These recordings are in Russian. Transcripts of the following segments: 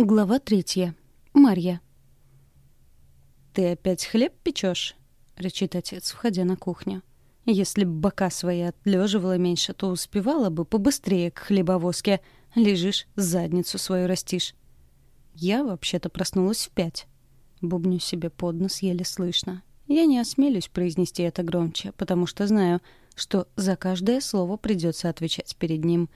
Глава третья. Марья. «Ты опять хлеб печешь?» — рычит отец, входя на кухню. «Если б бока свои отлеживала меньше, то успевала бы побыстрее к хлебовозке. Лежишь, задницу свою растишь». Я вообще-то проснулась в пять. Бубню себе под нос еле слышно. Я не осмелюсь произнести это громче, потому что знаю, что за каждое слово придется отвечать перед ним.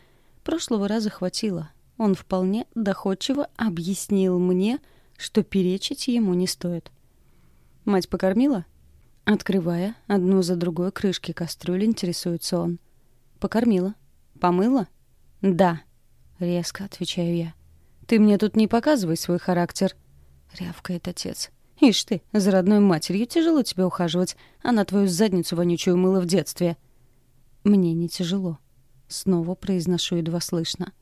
Прошлого раза хватило, он вполне доходчиво объяснил мне, что перечить ему не стоит. «Мать покормила?» Открывая одну за другой крышки кастрюли, интересуется он. «Покормила. Помыла?» «Да», — резко отвечаю я. «Ты мне тут не показывай свой характер», — рявкает отец. «Ишь ты, за родной матерью тяжело тебе ухаживать. Она твою задницу вонючую мыла в детстве». «Мне не тяжело». Снова произношу едва слышно.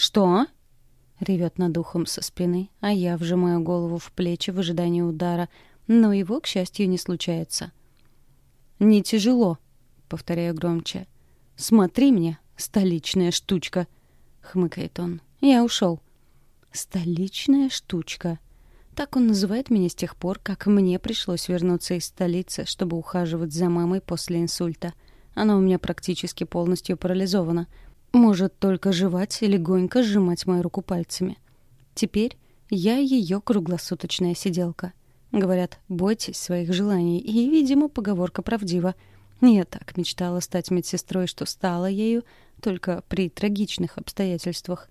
«Что?» — ревет над ухом со спины, а я вжимаю голову в плечи в ожидании удара, но его, к счастью, не случается. «Не тяжело», — повторяю громче. «Смотри мне, столичная штучка», — хмыкает он. «Я ушел». «Столичная штучка». Так он называет меня с тех пор, как мне пришлось вернуться из столицы, чтобы ухаживать за мамой после инсульта. Она у меня практически полностью парализована — может только жевать и легонько сжимать мою руку пальцами. Теперь я ее круглосуточная сиделка. Говорят, бойтесь своих желаний, и, видимо, поговорка правдива. Я так мечтала стать медсестрой, что стала ею только при трагичных обстоятельствах.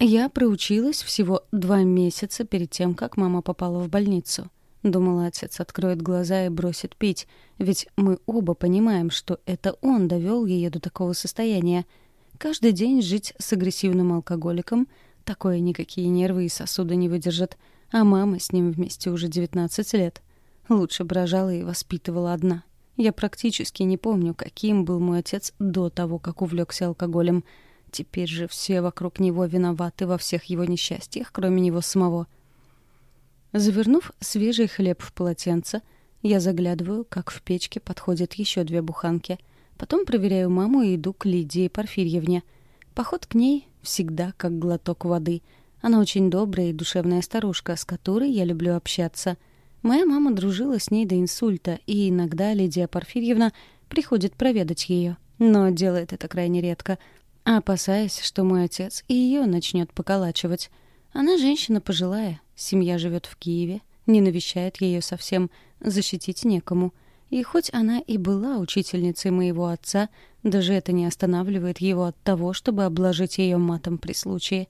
Я проучилась всего два месяца перед тем, как мама попала в больницу. Думала, отец откроет глаза и бросит пить, ведь мы оба понимаем, что это он довел ее до такого состояния — Каждый день жить с агрессивным алкоголиком — такое никакие нервы и сосуды не выдержат. А мама с ним вместе уже 19 лет. Лучше бы рожала и воспитывала одна. Я практически не помню, каким был мой отец до того, как увлекся алкоголем. Теперь же все вокруг него виноваты во всех его несчастьях, кроме него самого. Завернув свежий хлеб в полотенце, я заглядываю, как в печке подходят еще две буханки — Потом проверяю маму и иду к Лидии Порфирьевне. Поход к ней всегда как глоток воды. Она очень добрая и душевная старушка, с которой я люблю общаться. Моя мама дружила с ней до инсульта, и иногда Лидия Порфирьевна приходит проведать ее, но делает это крайне редко, опасаясь, что мой отец и ее начнет поколачивать. Она женщина пожилая, семья живет в Киеве, не навещает ее совсем, защитить некому — и хоть она и была учительницей моего отца, даже это не останавливает его от того, чтобы обложить ее матом при случае.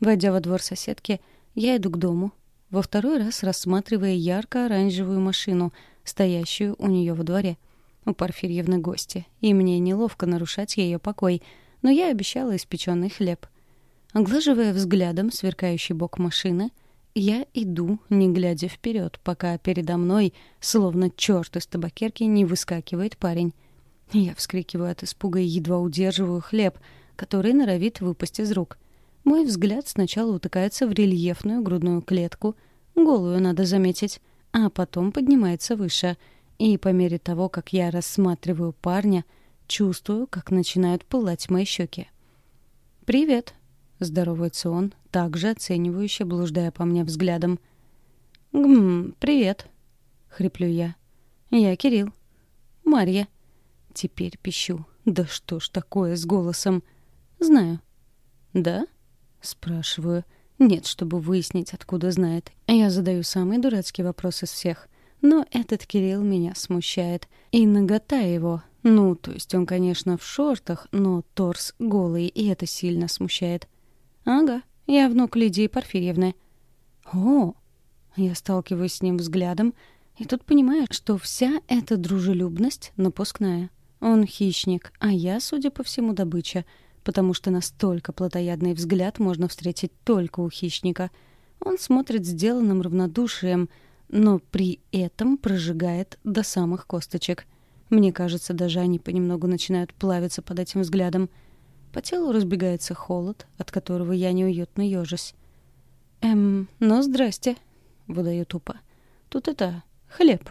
Войдя во двор соседки, я иду к дому, во второй раз рассматривая ярко-оранжевую машину, стоящую у нее во дворе. У Порфирьевны гости, и мне неловко нарушать ее покой, но я обещала испеченный хлеб. Оглаживая взглядом сверкающий бок машины — я иду, не глядя вперед, пока передо мной, словно черт из табакерки, не выскакивает парень. Я вскрикиваю от испуга и едва удерживаю хлеб, который норовит выпасть из рук. Мой взгляд сначала утыкается в рельефную грудную клетку, голую, надо заметить, а потом поднимается выше. И по мере того, как я рассматриваю парня, чувствую, как начинают пылать мои щеки. «Привет», — здоровается он, также оценивающе блуждая по мне взглядом. «Гм, привет», — хриплю я. «Я Кирилл. Марья». Теперь пищу. «Да что ж такое с голосом?» «Знаю». «Да?» — спрашиваю. Нет, чтобы выяснить, откуда знает. Я задаю самый дурацкий вопрос из всех. Но этот Кирилл меня смущает. И нагота его. Ну, то есть он, конечно, в шортах, но торс голый, и это сильно смущает. «Ага, я внук Лидии Порфирьевны». «О!» Я сталкиваюсь с ним взглядом, и тут понимаю, что вся эта дружелюбность напускная. Он хищник, а я, судя по всему, добыча, потому что настолько плотоядный взгляд можно встретить только у хищника. Он смотрит сделанным равнодушием, но при этом прожигает до самых косточек. Мне кажется, даже они понемногу начинают плавиться под этим взглядом — по телу разбегается холод, от которого я неуютно ежусь. «Эм, ну, здрасте», — выдаю тупо. «Тут это... хлеб».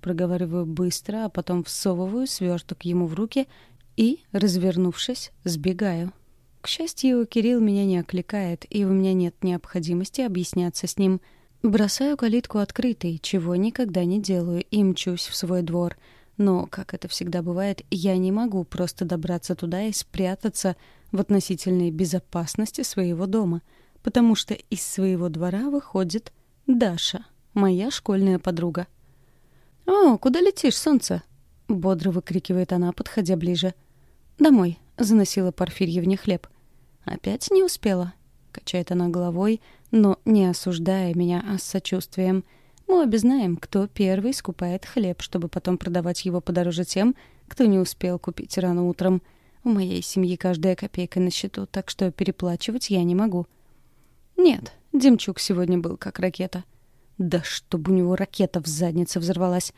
Проговариваю быстро, а потом всовываю сверток ему в руки и, развернувшись, сбегаю. К счастью, Кирилл меня не окликает, и у меня нет необходимости объясняться с ним. Бросаю калитку открытой, чего никогда не делаю, и мчусь в свой двор. Но, как это всегда бывает, я не могу просто добраться туда и спрятаться в относительной безопасности своего дома, потому что из своего двора выходит Даша, моя школьная подруга. «О, куда летишь, солнце?» — бодро выкрикивает она, подходя ближе. «Домой», — заносила Порфирьевне хлеб. «Опять не успела?» — качает она головой, но не осуждая меня, а с сочувствием. Мы обе знаем, кто первый скупает хлеб, чтобы потом продавать его подороже тем, кто не успел купить рано утром. У моей семьи каждая копейка на счету, так что переплачивать я не могу. Нет, Демчук сегодня был как ракета. Да чтобы у него ракета в заднице взорвалась.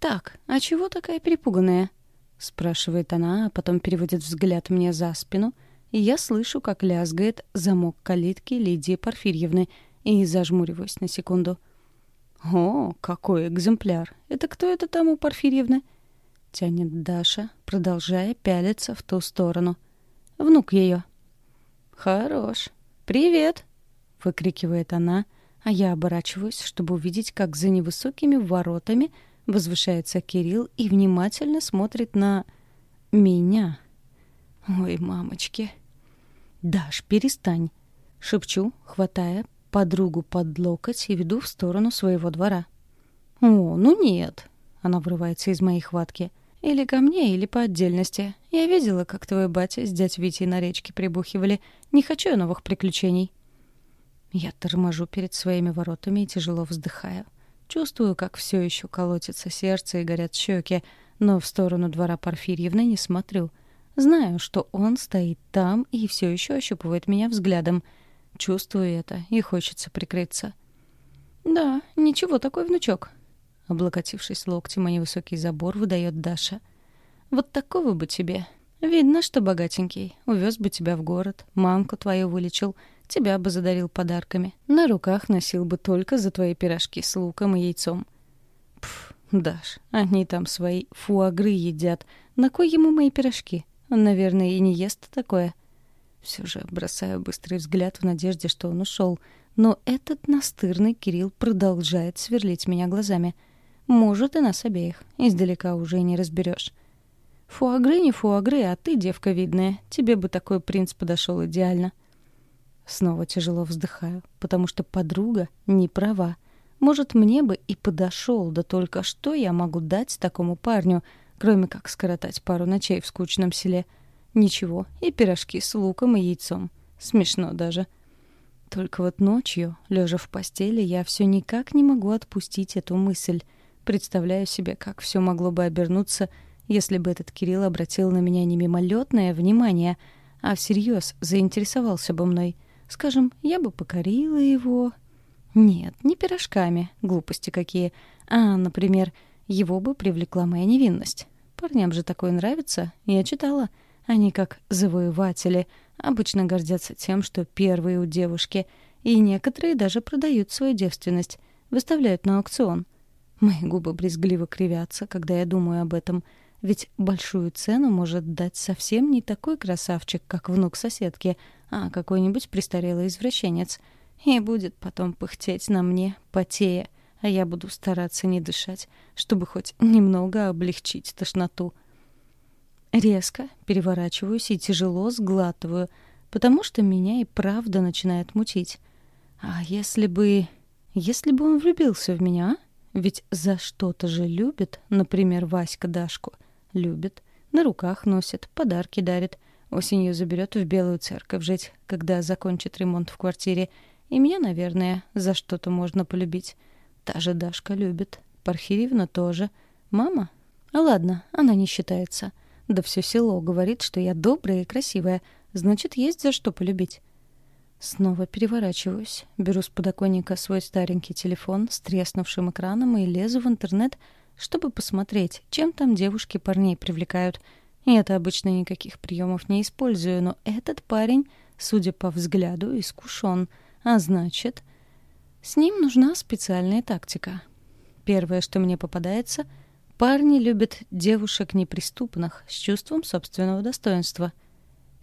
«Так, а чего такая перепуганная?» — спрашивает она, а потом переводит взгляд мне за спину, и я слышу, как лязгает замок калитки Лидии Порфирьевны, и зажмуриваюсь на секунду. «О, какой экземпляр! Это кто это там у Порфирьевны?» Тянет Даша, продолжая пялиться в ту сторону. «Внук ее». «Хорош. Привет!» — выкрикивает она, а я оборачиваюсь, чтобы увидеть, как за невысокими воротами возвышается Кирилл и внимательно смотрит на... меня. Ой, мамочки. «Даш, перестань!» — шепчу, хватая подругу под локоть и веду в сторону своего двора. «О, ну нет!» — она врывается из моей хватки. «Или ко мне, или по отдельности. Я видела, как твой батя с дядь Витей на речке прибухивали. Не хочу я новых приключений». Я торможу перед своими воротами и тяжело вздыхаю. Чувствую, как все еще колотится сердце и горят щеки, но в сторону двора Порфирьевны не смотрю. Знаю, что он стоит там и все еще ощупывает меня взглядом. Чувствую это, и хочется прикрыться. «Да, ничего такой внучок», — облокотившись локтем о невысокий забор, выдает Даша. «Вот такого бы тебе. Видно, что богатенький. Увез бы тебя в город, мамку твою вылечил» тебя бы задарил подарками. На руках носил бы только за твои пирожки с луком и яйцом. Пф, Даш, они там свои фуагры едят. На кой ему мои пирожки? Он, наверное, и не ест такое. Все же бросаю быстрый взгляд в надежде, что он ушел. Но этот настырный Кирилл продолжает сверлить меня глазами. Может, и нас обеих. Издалека уже не разберешь. Фуагры не фуагры, а ты, девка видная. Тебе бы такой принц подошел идеально. — Снова тяжело вздыхаю, потому что подруга не права. Может, мне бы и подошел, да только что я могу дать такому парню, кроме как скоротать пару ночей в скучном селе? Ничего, и пирожки с луком и яйцом. Смешно даже. Только вот ночью, лежа в постели, я все никак не могу отпустить эту мысль. Представляю себе, как все могло бы обернуться, если бы этот Кирилл обратил на меня не мимолетное внимание, а всерьез заинтересовался бы мной — Скажем, я бы покорила его. Нет, не пирожками, глупости какие. А, например, его бы привлекла моя невинность. Парням же такое нравится, я читала. Они как завоеватели, обычно гордятся тем, что первые у девушки, и некоторые даже продают свою девственность, выставляют на аукцион. Мои губы брезгливо кривятся, когда я думаю об этом, ведь большую цену может дать совсем не такой красавчик, как внук соседки, а какой-нибудь престарелый извращенец. И будет потом пыхтеть на мне, потея, а я буду стараться не дышать, чтобы хоть немного облегчить тошноту. Резко переворачиваюсь и тяжело сглатываю, потому что меня и правда начинает мутить. А если бы... Если бы он влюбился в меня, а? Ведь за что-то же любит, например, Васька Дашку. Любит, на руках носит, подарки дарит. Осенью заберет в Белую Церковь жить, когда закончит ремонт в квартире. И меня, наверное, за что-то можно полюбить. Та же Дашка любит. Пархиревна тоже. Мама? А ладно, она не считается. Да все село говорит, что я добрая и красивая. Значит, есть за что полюбить. Снова переворачиваюсь, беру с подоконника свой старенький телефон с треснувшим экраном и лезу в интернет, чтобы посмотреть, чем там девушки парней привлекают — я-то обычно никаких приемов не использую, но этот парень, судя по взгляду, искушен. А значит, с ним нужна специальная тактика. Первое, что мне попадается, парни любят девушек неприступных, с чувством собственного достоинства.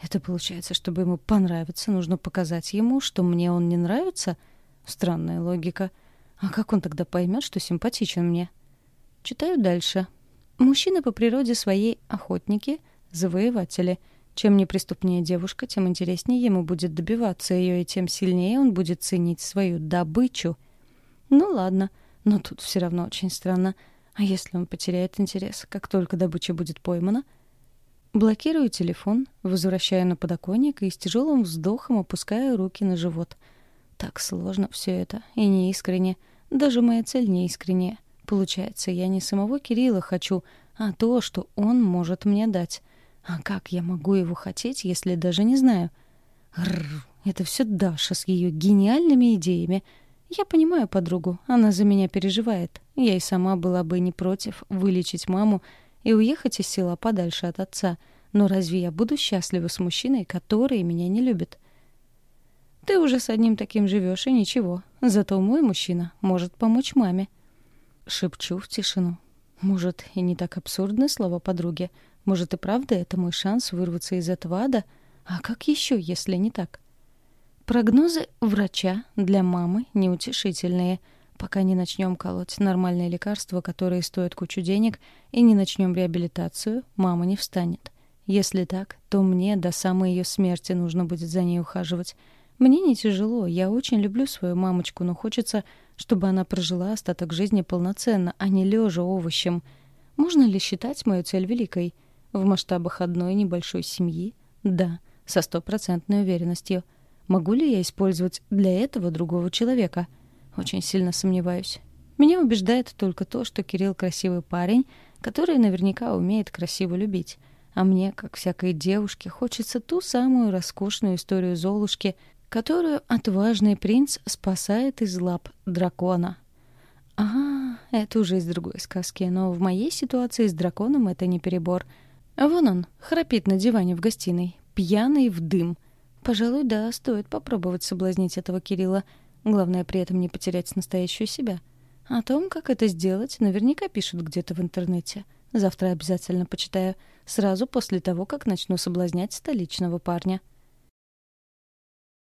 Это получается, чтобы ему понравиться, нужно показать ему, что мне он не нравится? Странная логика. А как он тогда поймет, что симпатичен мне? Читаю дальше. Мужчины по природе своей охотники, завоеватели. Чем неприступнее девушка, тем интереснее ему будет добиваться ее, и тем сильнее он будет ценить свою добычу. Ну ладно, но тут все равно очень странно. А если он потеряет интерес, как только добыча будет поймана — Блокирую телефон, возвращаю на подоконник и с тяжелым вздохом опускаю руки на живот. Так сложно все это и неискренне. Даже моя цель неискренняя. Получается, я не самого Кирилла хочу, а то, что он может мне дать. А как я могу его хотеть, если даже не знаю? Рррр, это все Даша с ее гениальными идеями. Я понимаю подругу, она за меня переживает. Я и сама была бы не против вылечить маму и уехать из села подальше от отца. Но разве я буду счастлива с мужчиной, который меня не любит? Ты уже с одним таким живешь и ничего. Зато мой мужчина может помочь маме. Шепчу в тишину. Может, и не так абсурдны слова подруги. Может, и правда это мой шанс вырваться из этого ада? А как еще, если не так? Прогнозы врача для мамы неутешительные — пока не начнем колоть нормальные лекарства, которые стоят кучу денег, и не начнем реабилитацию, мама не встанет. Если так, то мне до самой ее смерти нужно будет за ней ухаживать. Мне не тяжело, я очень люблю свою мамочку, но хочется, чтобы она прожила остаток жизни полноценно, а не лежа овощем. Можно ли считать мою цель великой? В масштабах одной небольшой семьи? Да, со стопроцентной уверенностью. Могу ли я использовать для этого другого человека — очень сильно сомневаюсь. Меня убеждает только то, что Кирилл красивый парень, который наверняка умеет красиво любить. А мне, как всякой девушке, хочется ту самую роскошную историю Золушки, которую отважный принц спасает из лап дракона. А, это уже из другой сказки, но в моей ситуации с драконом это не перебор. Вон он, храпит на диване в гостиной, пьяный в дым. Пожалуй, да, стоит попробовать соблазнить этого Кирилла — Главное при этом не потерять настоящую себя. О том, как это сделать, наверняка пишут где-то в интернете. Завтра обязательно почитаю, сразу после того, как начну соблазнять столичного парня.